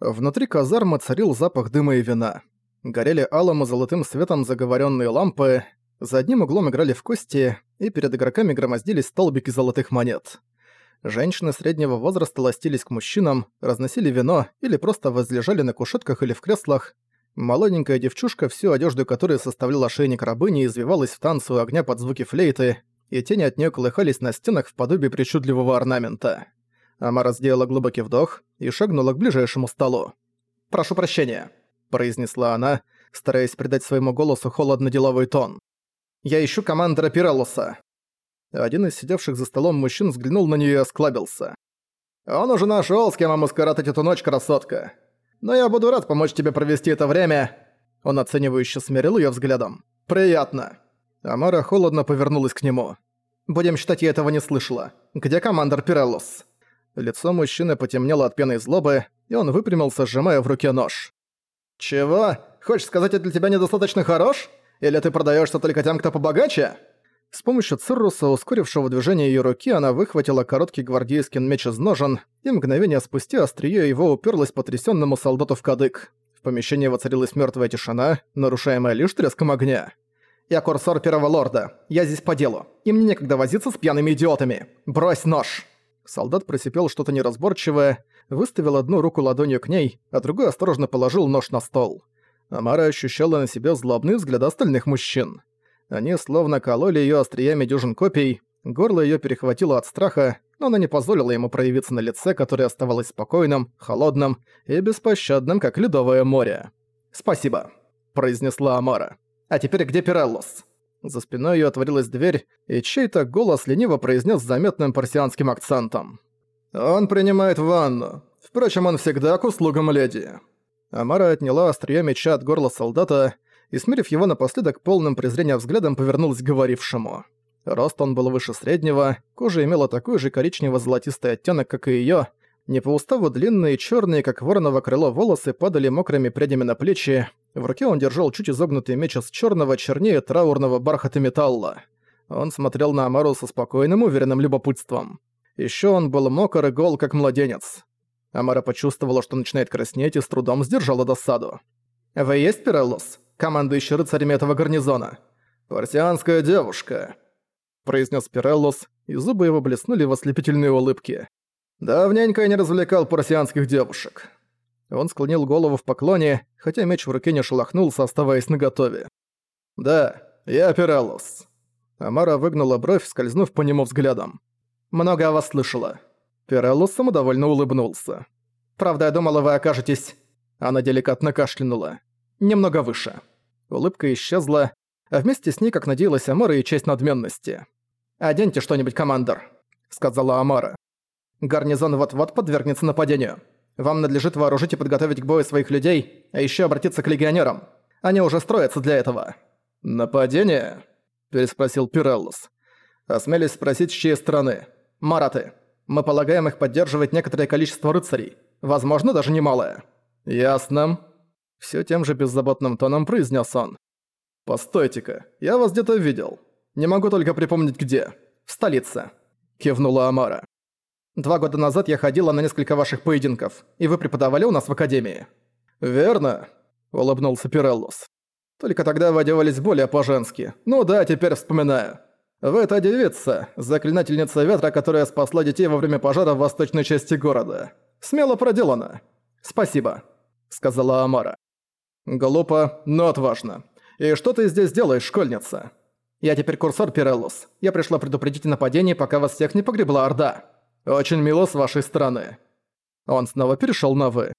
Внутри казармы царил запах дыма и вина. Горели алым и золотым светом заговоренные лампы, за одним углом играли в кости, и перед игроками громоздились столбики золотых монет. Женщины среднего возраста ластились к мужчинам, разносили вино или просто возлежали на кушетках или в креслах. Молоденькая девчушка, всю одежду которой составлял ошейник рабыни, извивалась в танце у огня под звуки флейты, и тени от нее колыхались на стенах в подобии причудливого орнамента. Амара сделала глубокий вдох и шагнула к ближайшему столу. «Прошу прощения», — произнесла она, стараясь придать своему голосу холодно-деловой тон. «Я ищу командора Пиреллуса». Один из сидевших за столом мужчин взглянул на нее и осклабился. «Он уже нашел, с кем ему скоротать эту ночь, красотка. Но я буду рад помочь тебе провести это время». Он оценивающе смирил ее взглядом. «Приятно». Амара холодно повернулась к нему. «Будем считать, я этого не слышала. Где командор Пиреллус?» Лицо мужчины потемнело от пены и злобы, и он выпрямился, сжимая в руке нож. «Чего? Хочешь сказать, я для тебя недостаточно хорош? Или ты продаешься только тем, кто побогаче?» С помощью Цирруса, ускорившего движение ее руки, она выхватила короткий гвардейский меч из ножен, и мгновение спустя острие его уперлось потрясенному солдату в кадык. В помещении воцарилась мертвая тишина, нарушаемая лишь треском огня. «Я курсор Первого Лорда. Я здесь по делу. И мне некогда возиться с пьяными идиотами. Брось нож!» Солдат просипел что-то неразборчивое, выставил одну руку ладонью к ней, а другой осторожно положил нож на стол. Амара ощущала на себе злобный взгляд остальных мужчин. Они словно кололи её остриями дюжин копий, горло её перехватило от страха, но она не позволила ему проявиться на лице, которое оставалось спокойным, холодным и беспощадным, как ледовое море. «Спасибо», — произнесла Амара. «А теперь где Пиреллус?» За спиной её отворилась дверь, и чей-то голос лениво произнес с заметным парсианским акцентом. «Он принимает ванну. Впрочем, он всегда к услугам леди». Амара отняла острие меча от горла солдата и, смирив его напоследок полным презрения взглядом, повернулась к говорившему. Рост он был выше среднего, кожа имела такой же коричнево-золотистый оттенок, как и её. Не по уставу длинные, чёрные, как вороново крыло, волосы падали мокрыми прядями на плечи, в руке он держал чуть изогнутый меч из черного, чернее траурного бархата металла. Он смотрел на Амару со спокойным, уверенным любопытством. Еще он был мокр и гол, как младенец. Амара почувствовала, что начинает краснеть, и с трудом сдержала досаду. «Вы есть Пиреллус, командующий рыцарями этого гарнизона?» «Парсианская девушка», — произнес Пиреллус, и зубы его блеснули в ослепительной улыбке. «Давненько я не развлекал парсианских девушек». Он склонил голову в поклоне, хотя меч в руке не шелохнулся, оставаясь наготове. «Да, я Пиралус». Амара выгнула бровь, скользнув по нему взглядом. «Много о вас слышала». Пиралус самодовольно улыбнулся. «Правда, я думала, вы окажетесь...» Она деликатно кашлянула. «Немного выше». Улыбка исчезла, а вместе с ней, как надеялась Амара, и честь надменности. «Оденьте что-нибудь, командор», — сказала Амара. «Гарнизон вот-вот подвергнется нападению. Вам надлежит вооружить и подготовить к бою своих людей, а еще обратиться к легионерам. Они уже строятся для этого». «Нападение?» – переспросил Пиреллус. «Осмелись спросить, с чьей стороны?» «Мараты. Мы полагаем их поддерживать некоторое количество рыцарей. Возможно, даже немалое». «Ясно». Все тем же беззаботным тоном произнес он. «Постойте-ка, я вас где-то видел. Не могу только припомнить где. В столице», – кивнула Амара. Два года назад я ходила на несколько ваших поединков, и вы преподавали у нас в академии». «Верно», — улыбнулся Пиреллус. «Только тогда вы одевались более по-женски. Ну да, теперь вспоминаю. Вы та девица, заклинательница ветра, которая спасла детей во время пожара в восточной части города. Смело проделано». «Спасибо», — сказала Амара. «Глупо, но отважно. И что ты здесь делаешь, школьница?» «Я теперь курсор Пиреллус. Я пришла предупредить о нападении, пока вас всех не погребла Орда». «Очень мило с вашей стороны». Он снова перешёл на «вы».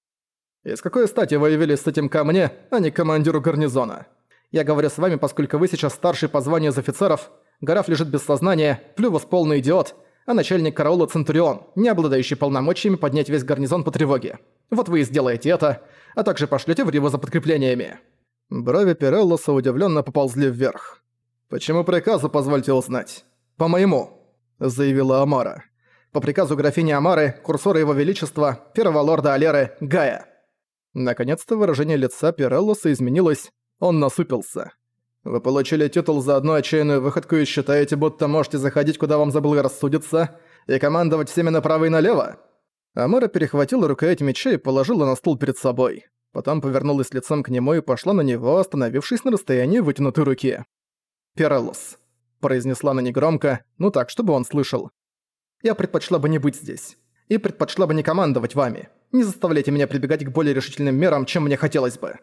«И с какой стати вы явились с этим ко мне, а не к командиру гарнизона? Я говорю с вами, поскольку вы сейчас старший по званию из офицеров, Граф лежит без сознания, Плювус полный идиот, а начальник караула Центурион, не обладающий полномочиями поднять весь гарнизон по тревоге. Вот вы и сделаете это, а также пошлёте в Риву за подкреплениями». Брови Пиреллоса удивлённо поползли вверх. «Почему приказу, позвольте узнать?» «По моему», — заявила Амара по приказу графини Амары, курсора его величества, первого лорда Алеры, Гая. Наконец-то выражение лица Пиреллуса изменилось, он насупился. «Вы получили титул за одну отчаянную выходку и считаете, будто можете заходить, куда вам рассудиться, и командовать всеми направо и налево?» Амара перехватила рукоять меча и положила на стол перед собой. Потом повернулась лицом к нему и пошла на него, остановившись на расстоянии вытянутой руки. «Перелос», — произнесла она негромко, ну так, чтобы он слышал. «Я предпочла бы не быть здесь. И предпочла бы не командовать вами. Не заставляйте меня прибегать к более решительным мерам, чем мне хотелось бы».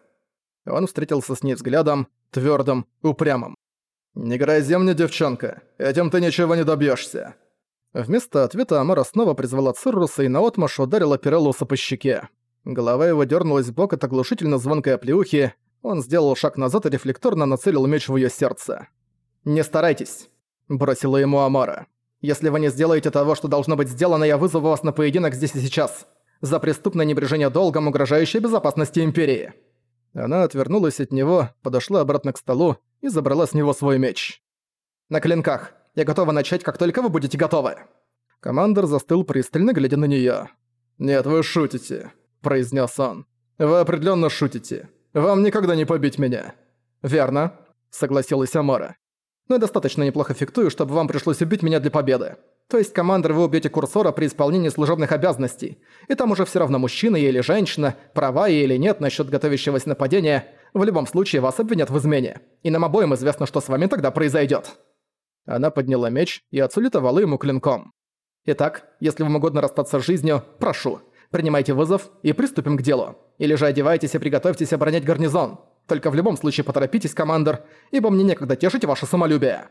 Он встретился с ней взглядом, твёрдым, упрямым. «Не грози мне, девчонка, этим ты ничего не добьёшься». Вместо ответа Амара снова призвала Цирруса и наотмашь ударила Пиреллуса по щеке. Голова его дернулась в бок от оглушительно звонкой оплеухи, он сделал шаг назад и рефлекторно нацелил меч в ее сердце. «Не старайтесь», – бросила ему Амара. «Если вы не сделаете того, что должно быть сделано, я вызову вас на поединок здесь и сейчас. За преступное небрежение долгом, угрожающее безопасности Империи». Она отвернулась от него, подошла обратно к столу и забрала с него свой меч. «На клинках. Я готова начать, как только вы будете готовы». Командор застыл пристально, глядя на неё. «Нет, вы шутите», — произнес он. «Вы определенно шутите. Вам никогда не побить меня». «Верно», — согласилась Амара. «Но я достаточно неплохо фиктую, чтобы вам пришлось убить меня для победы. То есть, командор, вы убьете курсора при исполнении служебных обязанностей. И там уже все равно мужчина или женщина, права или нет насчет готовящегося нападения. В любом случае вас обвинят в измене. И нам обоим известно, что с вами тогда произойдет. Она подняла меч и отсулитовала ему клинком. «Итак, если вам угодно расстаться с жизнью, прошу, принимайте вызов и приступим к делу. Или же одевайтесь и приготовьтесь оборонять гарнизон. Только в любом случае поторопитесь, командор, ибо мне некогда тешить ваше самолюбие».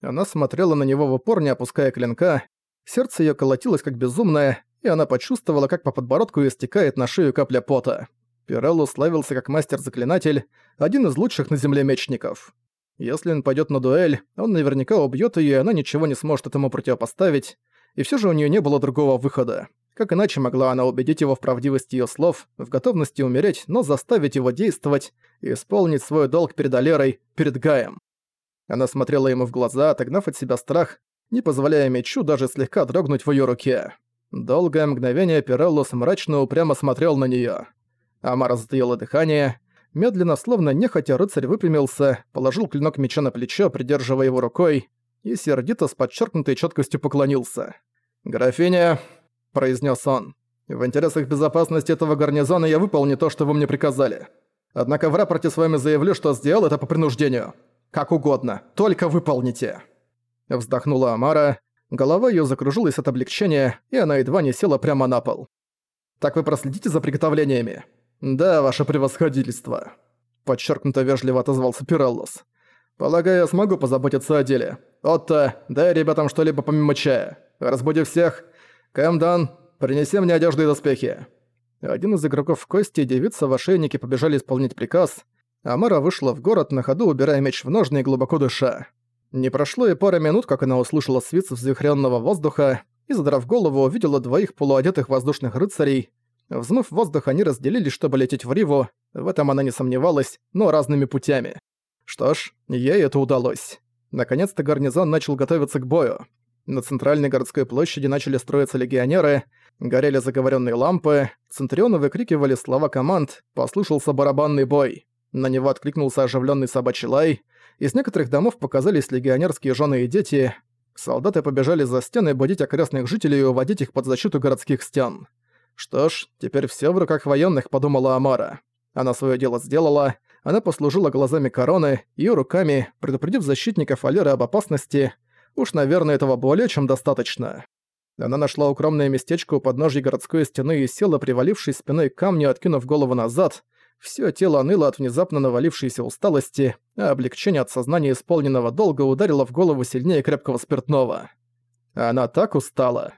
Она смотрела на него в упор, не опуская клинка. Сердце её колотилось как безумное, и она почувствовала, как по подбородку истекает на шею капля пота. Пиреллу славился как мастер-заклинатель, один из лучших на земле мечников. Если он пойдет на дуэль, он наверняка убьет ее, и она ничего не сможет этому противопоставить, и все же у нее не было другого выхода. Как иначе могла она убедить его в правдивости ее слов, в готовности умереть, но заставить его действовать и исполнить свой долг перед Алерой, перед Гаем? Она смотрела ему в глаза, отогнав от себя страх, не позволяя мечу даже слегка дрогнуть в ее руке. Долгое мгновение Пиреллус мрачно упрямо смотрел на нее. Амара затаила дыхание. Медленно, словно нехотя, рыцарь выпрямился, положил клинок меча на плечо, придерживая его рукой, и сердито с подчеркнутой четкостью поклонился. «Графиня», — произнес он, — «в интересах безопасности этого гарнизона я выполню то, что вы мне приказали. Однако в рапорте с вами заявлю, что сделал это по принуждению. «Как угодно, только выполните!» Вздохнула Амара, голова её закружилась от облегчения, и она едва не села прямо на пол. «Так вы проследите за приготовлениями?» «Да, ваше превосходительство», — подчеркнуто вежливо отозвался Пиреллус. «Полагаю, я смогу позаботиться о деле. Отто, дай ребятам что-либо помимо чая. Разбуди всех. Кэмдан, принеси мне одежду и доспехи». Один из игроков в кости и девица в ошейнике побежали исполнить приказ, Амара вышла в город, на ходу убирая меч в ножны и глубоко дыша. Не прошло и пара минут, как она услышала свист взвихрённого воздуха и, задрав голову, увидела двоих полуодетых воздушных рыцарей. Взмыв воздух, они разделились, чтобы лететь в Риву, в этом она не сомневалась, но разными путями. Что ж, ей это удалось. Наконец-то гарнизон начал готовиться к бою. На центральной городской площади начали строиться легионеры, горели заговоренные лампы, центрионы выкрикивали слова команд, послышался барабанный бой. На него откликнулся оживленный собачий лай. Из некоторых домов показались легионерские жены и дети. Солдаты побежали за стены будить окрестных жителей и уводить их под защиту городских стен. Что ж, теперь все в руках военных, подумала Амара. Она свое дело сделала, она послужила глазами короны и руками, предупредив защитников Алеры об опасности. Уж, наверное, этого более чем достаточно. Она нашла укромное местечко у подножья городской стены и села, привалившись спиной к камню, откинув голову назад. Всё тело ныло от внезапно навалившейся усталости, а облегчение от сознания исполненного долга ударило в голову сильнее крепкого спиртного. Она так устала.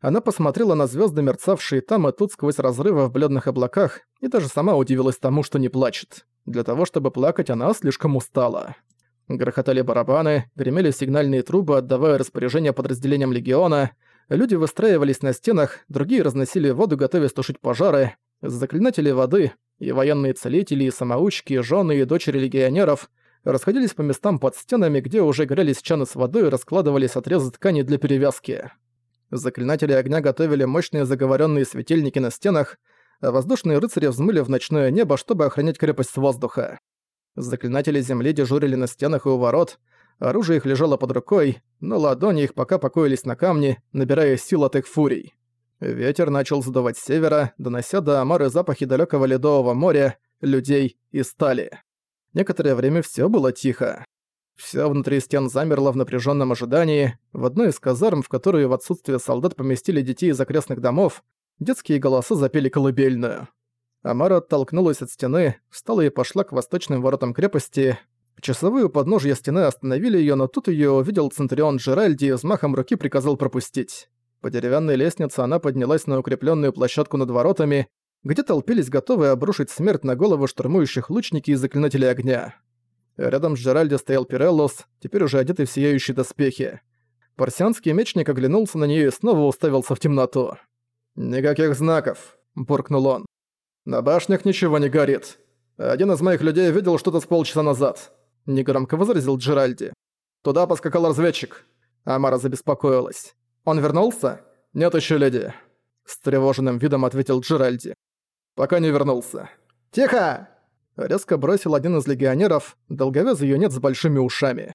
Она посмотрела на звёзды, мерцавшие там и тут сквозь разрывы в бледных облаках, и даже сама удивилась тому, что не плачет. Для того, чтобы плакать, она слишком устала. Грохотали барабаны, гремели сигнальные трубы, отдавая распоряжения подразделениям легиона, люди выстраивались на стенах, другие разносили воду, готовясь тушить пожары, заклинатели воды, и военные целители, и самоучки, и жены и дочери легионеров расходились по местам под стенами, где уже грелись чаны с водой и раскладывались отрезы ткани для перевязки. Заклинатели огня готовили мощные заговоренные светильники на стенах, а воздушные рыцари взмыли в ночное небо, чтобы охранять крепость с воздуха. Заклинатели земли дежурили на стенах и у ворот, оружие их лежало под рукой, но ладони их пока покоились на камне, набирая сил от их фурий. Ветер начал задувать с севера, донося до Амары запахи далекого ледового моря, людей и стали. Некоторое время все было тихо. Все внутри стен замерло в напряженном ожидании. В одной из казарм, в которую в отсутствие солдат поместили детей из окрестных домов, детские голоса запели колыбельную. Амара оттолкнулась от стены, встала и пошла к восточным воротам крепости. Часовые у подножья стены остановили ее, но тут ее увидел Центурион Джеральди и взмахом руки приказал пропустить. По деревянной лестнице она поднялась на укрепленную площадку над воротами, где толпились готовые обрушить смерть на голову штурмующих лучники и заклинателей огня. Рядом с Джеральди стоял Пиреллос, теперь уже одетый в сияющие доспехи. Парсианский мечник оглянулся на нее и снова уставился в темноту. «Никаких знаков», — буркнул он. «На башнях ничего не горит. Один из моих людей видел что-то с полчаса назад», — негромко возразил Джеральди. «Туда поскакал разведчик». Амара забеспокоилась. «Он вернулся?» «Нет еще, леди», — с тревоженным видом ответил Джеральди. «Пока не вернулся». «Тихо!» Резко бросил один из легионеров, долговязый юнец с большими ушами.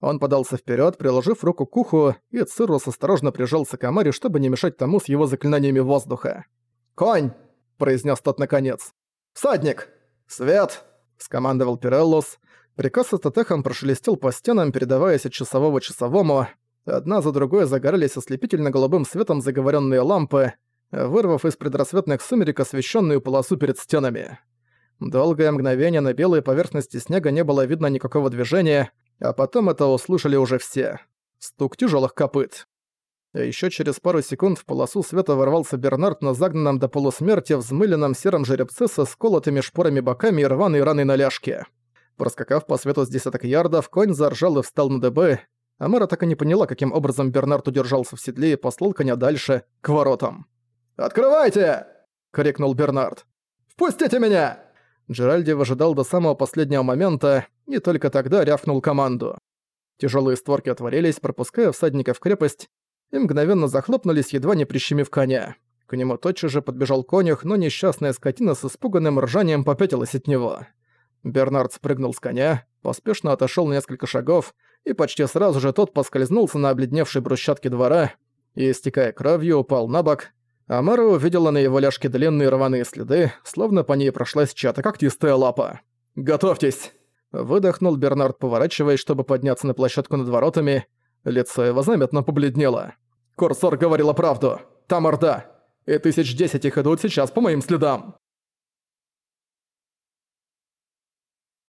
Он подался вперед, приложив руку к уху, и Циррус осторожно прижался к Амаре, чтобы не мешать тому с его заклинаниями воздуха. «Конь!» – произнес тот наконец. «Всадник! Свет!» – скомандовал Пиреллус. Приказ с Татехом прошелестел по стенам, передаваясь от часового часовому. Одна за другой загорелись ослепительно-голубым светом заговоренные лампы, вырвав из предрассветных сумерек освещенную полосу перед стенами. Долгое мгновение на белой поверхности снега не было видно никакого движения, а потом это услышали уже все. Стук тяжелых копыт. Ещё через пару секунд в полосу света ворвался Бернард на загнанном до полусмерти взмыленном сером жеребце со сколотыми шпорами боками и рваной раной на ляжке. Проскакав по свету с десяток ярдов, конь заржал и встал на дыбы. Амара так и не поняла, каким образом Бернард удержался в седле и послал коня дальше, к воротам. «Открывайте!» — крикнул Бернард. «Впустите меня!» Джеральди выжидал до самого последнего момента и только тогда рявкнул команду. Тяжелые створки отворились, пропуская всадника в крепость, и мгновенно захлопнулись, едва не прищемив коня. К нему тотчас же подбежал конюх, но несчастная скотина с испуганным ржанием попятилась от него. Бернард спрыгнул с коня, поспешно отошел на несколько шагов, и почти сразу же тот поскользнулся на обледневшей брусчатке двора и, истекая кровью, упал на бок, Амара увидела на его ляжке длинные рваные следы, словно по ней прошлась чья-то когтистая лапа. «Готовьтесь!» Выдохнул Бернард, поворачиваясь, чтобы подняться на площадку над воротами. Лицо его заметно побледнело. «Курсор говорила правду. Там Орда. И тысяч десять их идут сейчас по моим следам!»